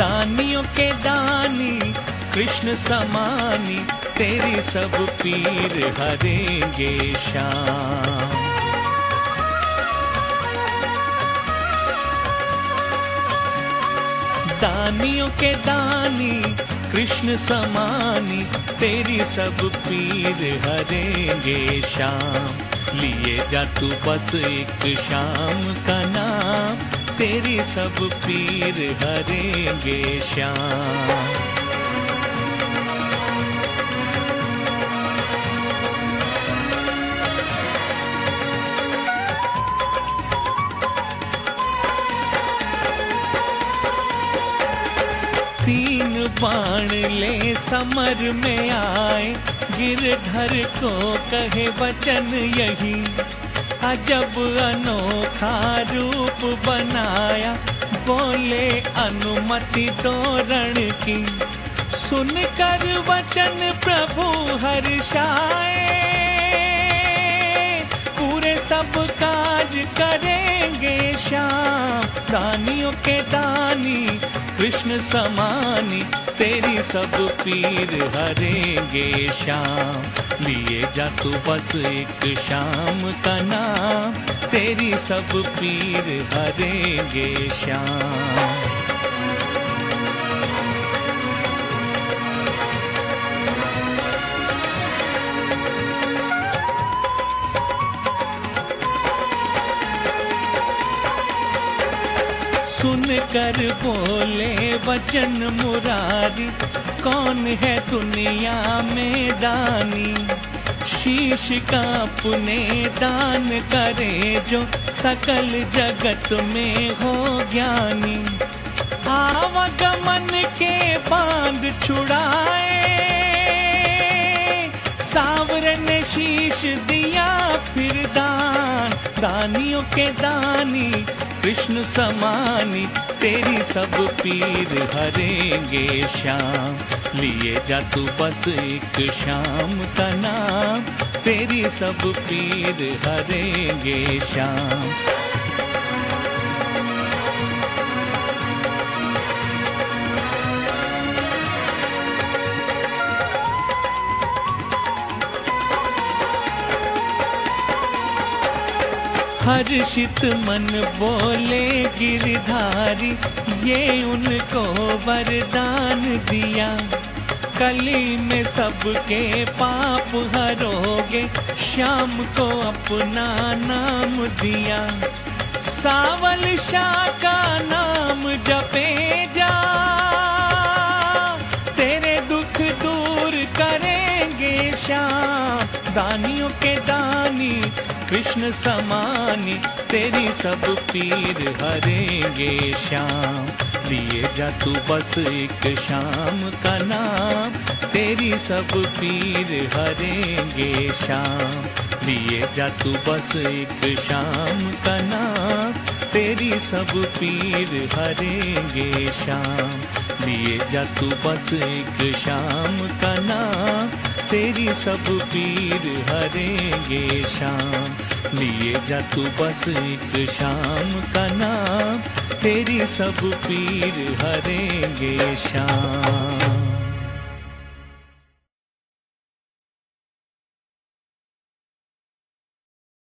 दानियों के दानी, कृष्ण समानी, तेरी सब पीर हरेंगे श्याम दानियों के दानी, कृष्ण समानी, तेरी सब पीर हरेंगे शाम। लिए जा तू बस एक शाम का नाम तेरी सब पीर हरेंगे श्याम। तीन बाण ले समर में आए गिरधर को कहे वचन यही। अजब अनोखा रूप बनाया। बोले, अनुमति तोरण की। सुनकर वचन प्रभु हर्षाए। पूरे सब काज करेंगे श्याम। प्राणियों के कृष्ण समानी, तेरी सब पीर हरेंगे श्याम। लिए जा तू बस एक श्याम का नाम, तेरी सब पीर हरेंगे श्याम। कर बोले वचन मुरारी, कौन है दुनिया में दानी? शीश का पुने दान करे जो सकल जगत में हो ज्ञानी। आवागमन के बाँध छुड़ाए सावर ने शीश दिया फिर दान। दानियों के दानी कृष्ण समानी तेरी सब पीर हरेंगे श्याम। लिए जा तू बस एक शाम का नाम तेरी सब पीर हरेंगे श्याम हर्षित मन बोले गिरधारी, ये उनको वरदान दिया। कली में सबके पाप हरोगे, श्याम को अपना नाम दिया। सावल शाह दानियों के दानी, कृष्ण समानी, तेरी सब पीर हरेंगे श्याम। लिए जा तू बस एक शाम का नाम, तेरी सब पीर हरेंगे श्याम। लिए जा तू बस एक शाम का नाम, तेरी सब पीर हरेंगे श्याम। लिए जा तू बस एक शाम का नाम तेरी सब पीर हरेंगे शाम। लिए जा तू बस एक शाम का नाम। तेरी सब पीर हरेंगे शाम।